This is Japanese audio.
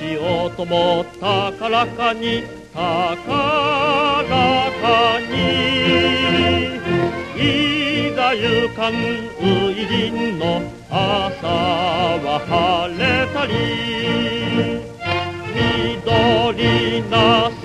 しようとも高らかに高らかにいざゆかんういの朝は晴れたり緑なす